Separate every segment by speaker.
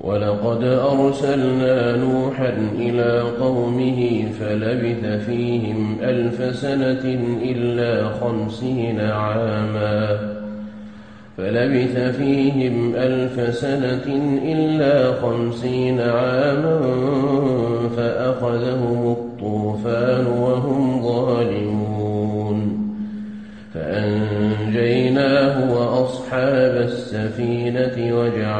Speaker 1: ولقد أرسلنا نوحا إلى قومه فلبث فيهم ألف سنة إلا خمسين عاما. فلبث فيهم ألف سنة إلا خمسين عاما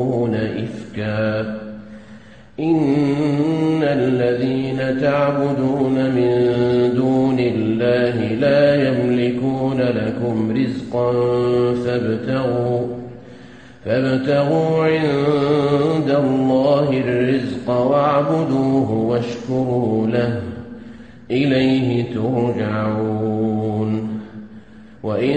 Speaker 1: وتخلقون إفكا. إن الذين تعبدون من دون الله لا يملكون لكم رزقا فابتغوا فابتغوا عند الله الرزق واعبدوه واشكروا له. إليه ترجعون. وإن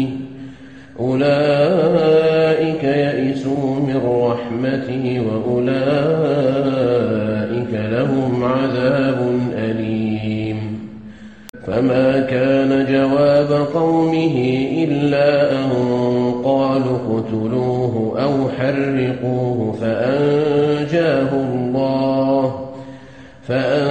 Speaker 1: أولئك يئسوا من رحمتي وأولئك لهم عذاب أليم. فما كان جواب قومه إلا أن قالوا اقتلوه أو حرقوه فأنجاه الله فأنجاه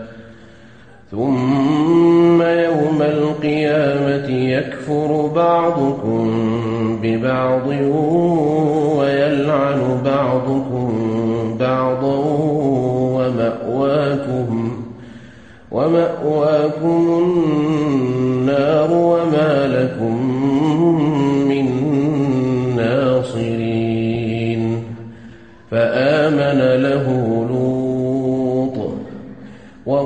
Speaker 1: ثم يوم القيامة يكفر بعضكم ببعض ويلعن بعضكم بعضا ومأواكم ومأواكم النار وما لكم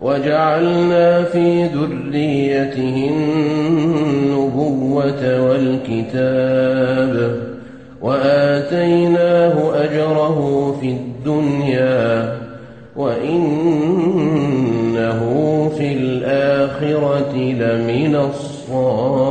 Speaker 1: وجعلنا في ذريته النبوة والكتاب وآتيناه أجره في الدنيا وإنه في الآخرة لمن الصالحين.